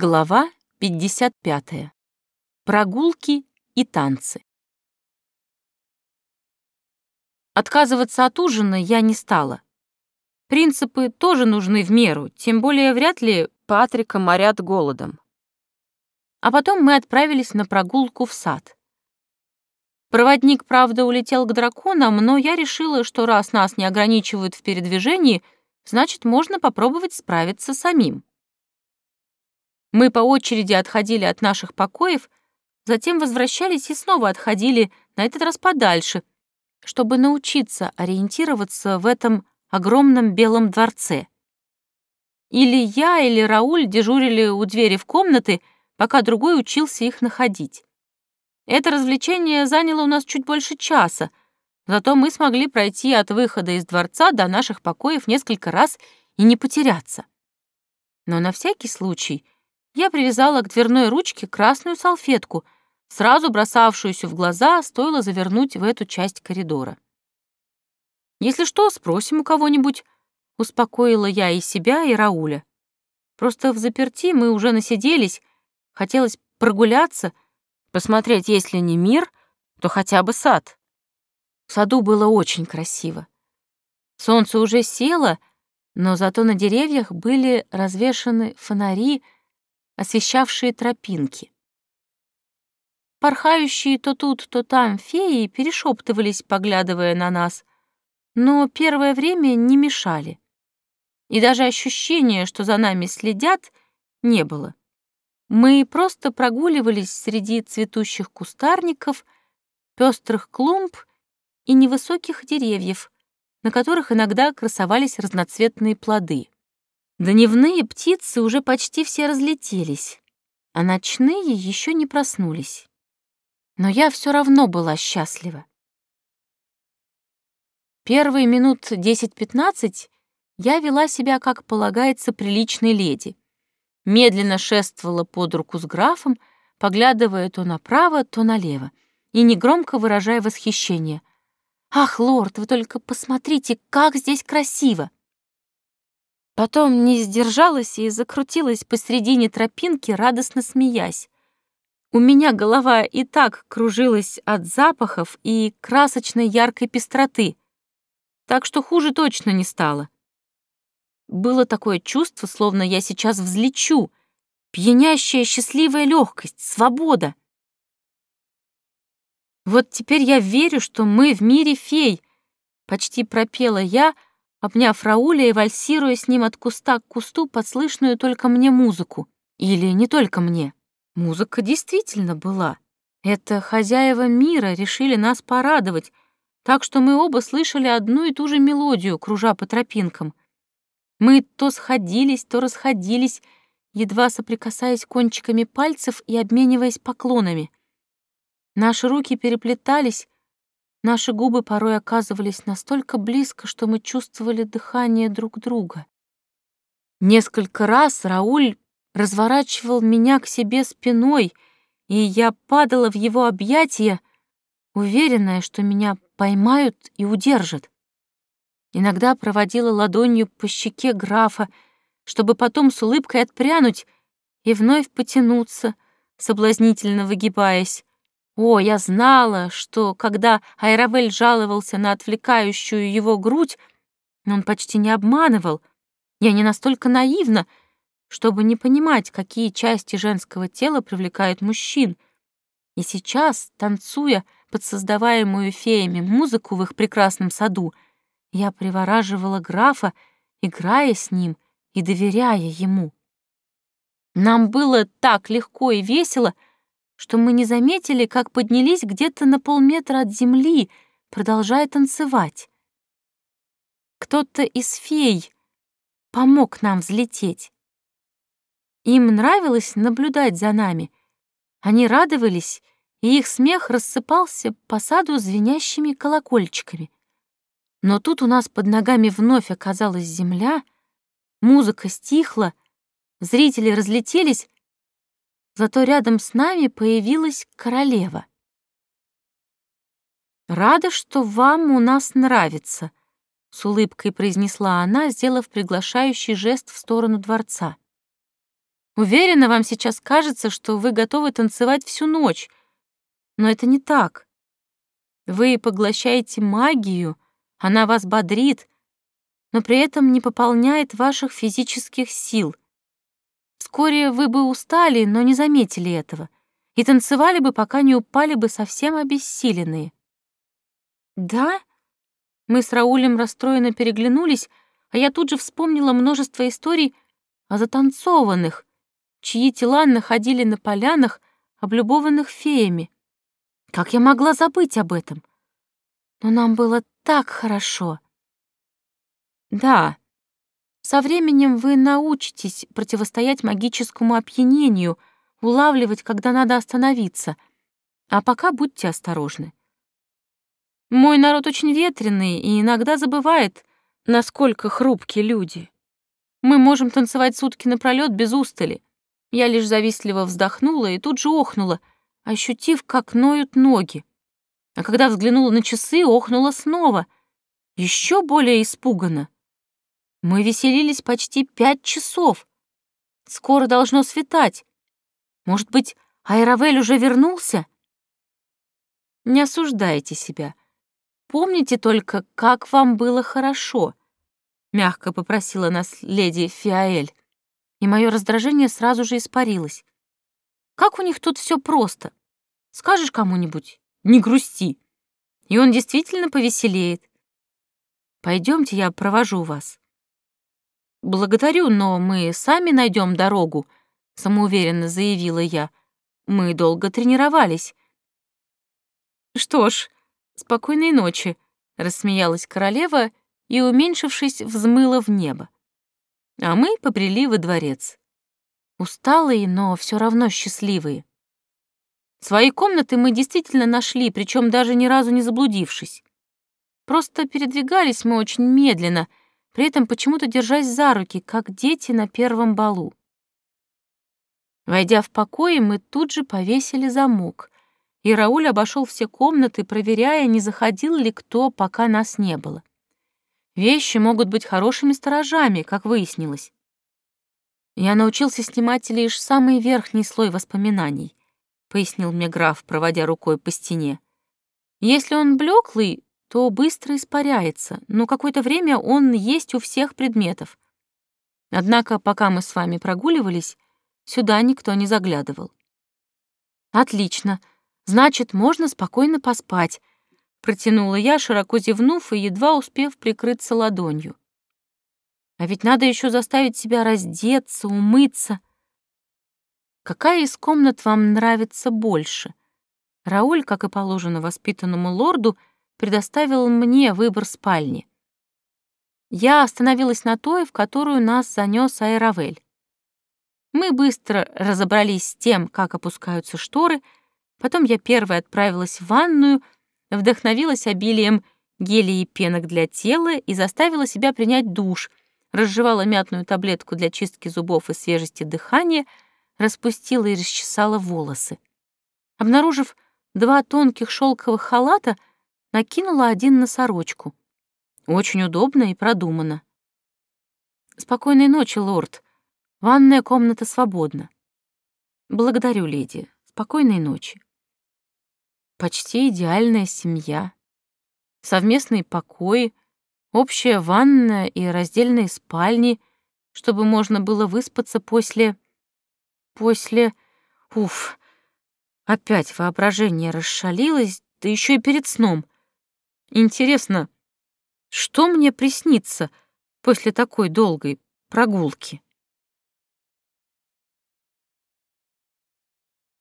Глава 55. Прогулки и танцы. Отказываться от ужина я не стала. Принципы тоже нужны в меру, тем более вряд ли Патрика морят голодом. А потом мы отправились на прогулку в сад. Проводник, правда, улетел к драконам, но я решила, что раз нас не ограничивают в передвижении, значит, можно попробовать справиться самим. Мы по очереди отходили от наших покоев, затем возвращались и снова отходили, на этот раз подальше, чтобы научиться ориентироваться в этом огромном белом дворце. Или я, или Рауль дежурили у двери в комнаты, пока другой учился их находить. Это развлечение заняло у нас чуть больше часа, зато мы смогли пройти от выхода из дворца до наших покоев несколько раз и не потеряться. Но на всякий случай — я привязала к дверной ручке красную салфетку, сразу бросавшуюся в глаза, стоило завернуть в эту часть коридора. «Если что, спросим у кого-нибудь», — успокоила я и себя, и Рауля. Просто в заперти мы уже насиделись, хотелось прогуляться, посмотреть, если не мир, то хотя бы сад. В саду было очень красиво. Солнце уже село, но зато на деревьях были развешаны фонари, освещавшие тропинки. Порхающие то тут, то там феи перешептывались, поглядывая на нас, но первое время не мешали. И даже ощущения, что за нами следят, не было. Мы просто прогуливались среди цветущих кустарников, пестрых клумб и невысоких деревьев, на которых иногда красовались разноцветные плоды. Дневные птицы уже почти все разлетелись, а ночные еще не проснулись. Но я все равно была счастлива. Первые минут 10-15 я вела себя, как полагается, приличной леди. Медленно шествовала под руку с графом, поглядывая то направо, то налево, и негромко выражая восхищение. «Ах, лорд, вы только посмотрите, как здесь красиво!» Потом не сдержалась и закрутилась посредине тропинки, радостно смеясь. У меня голова и так кружилась от запахов и красочной яркой пестроты, так что хуже точно не стало. Было такое чувство, словно я сейчас взлечу, пьянящая счастливая легкость, свобода. Вот теперь я верю, что мы в мире фей, почти пропела я, — обняв Рауля и вальсируя с ним от куста к кусту подслышную только мне музыку. Или не только мне. Музыка действительно была. Это хозяева мира решили нас порадовать, так что мы оба слышали одну и ту же мелодию, кружа по тропинкам. Мы то сходились, то расходились, едва соприкасаясь кончиками пальцев и обмениваясь поклонами. Наши руки переплетались, Наши губы порой оказывались настолько близко, что мы чувствовали дыхание друг друга. Несколько раз Рауль разворачивал меня к себе спиной, и я падала в его объятия, уверенная, что меня поймают и удержат. Иногда проводила ладонью по щеке графа, чтобы потом с улыбкой отпрянуть и вновь потянуться, соблазнительно выгибаясь. О, я знала, что когда Айравель жаловался на отвлекающую его грудь, он почти не обманывал. Я не настолько наивна, чтобы не понимать, какие части женского тела привлекают мужчин. И сейчас, танцуя под создаваемую феями музыку в их прекрасном саду, я привораживала графа, играя с ним и доверяя ему. Нам было так легко и весело — что мы не заметили, как поднялись где-то на полметра от земли, продолжая танцевать. Кто-то из фей помог нам взлететь. Им нравилось наблюдать за нами. Они радовались, и их смех рассыпался по саду звенящими колокольчиками. Но тут у нас под ногами вновь оказалась земля, музыка стихла, зрители разлетелись, Зато рядом с нами появилась королева. «Рада, что вам у нас нравится», — с улыбкой произнесла она, сделав приглашающий жест в сторону дворца. Уверена, вам сейчас кажется, что вы готовы танцевать всю ночь. Но это не так. Вы поглощаете магию, она вас бодрит, но при этом не пополняет ваших физических сил. Вскоре вы бы устали, но не заметили этого, и танцевали бы, пока не упали бы совсем обессиленные. Да? Мы с Раулем расстроенно переглянулись, а я тут же вспомнила множество историй о затанцованных, чьи тела находили на полянах, облюбованных феями. Как я могла забыть об этом? Но нам было так хорошо. Да, со временем вы научитесь противостоять магическому опьянению, улавливать, когда надо остановиться. А пока будьте осторожны. Мой народ очень ветреный и иногда забывает, насколько хрупкие люди. Мы можем танцевать сутки напролёт без устали. Я лишь завистливо вздохнула и тут же охнула, ощутив, как ноют ноги. А когда взглянула на часы, охнула снова, еще более испуганно. Мы веселились почти пять часов. Скоро должно светать. Может быть, Айравель уже вернулся? Не осуждайте себя. Помните только, как вам было хорошо, мягко попросила нас леди Фиаэль, и мое раздражение сразу же испарилось. Как у них тут все просто. Скажешь кому-нибудь «не грусти», и он действительно повеселеет. Пойдемте, я провожу вас. Благодарю, но мы сами найдем дорогу, самоуверенно заявила я. Мы долго тренировались. Что ж, спокойной ночи, рассмеялась королева и, уменьшившись, взмыла в небо. А мы побрели во дворец. Усталые, но все равно счастливые. Свои комнаты мы действительно нашли, причем даже ни разу не заблудившись. Просто передвигались мы очень медленно, при этом почему-то держась за руки, как дети на первом балу. Войдя в покои, мы тут же повесили замок, и Рауль обошел все комнаты, проверяя, не заходил ли кто, пока нас не было. Вещи могут быть хорошими сторожами, как выяснилось. Я научился снимать лишь самый верхний слой воспоминаний, пояснил мне граф, проводя рукой по стене. Если он блеклый, то быстро испаряется, но какое-то время он есть у всех предметов. Однако, пока мы с вами прогуливались, сюда никто не заглядывал. Отлично. Значит, можно спокойно поспать, Протянула я, широко зевнув и едва успев прикрыться ладонью. А ведь надо еще заставить себя раздеться, умыться. Какая из комнат вам нравится больше? Рауль, как и положено воспитанному лорду, предоставил мне выбор спальни. Я остановилась на той, в которую нас занес Айравель. Мы быстро разобрались с тем, как опускаются шторы, потом я первой отправилась в ванную — вдохновилась обилием гелей и пенок для тела и заставила себя принять душ, разжевала мятную таблетку для чистки зубов и свежести дыхания, распустила и расчесала волосы. Обнаружив два тонких шелковых халата, накинула один на сорочку. Очень удобно и продумано. «Спокойной ночи, лорд. Ванная комната свободна». «Благодарю, леди. Спокойной ночи». Почти идеальная семья. Совместные покои, общая ванная и раздельные спальни, чтобы можно было выспаться после... После... Уф, опять воображение расшалилось, да еще и перед сном. Интересно, что мне приснится после такой долгой прогулки?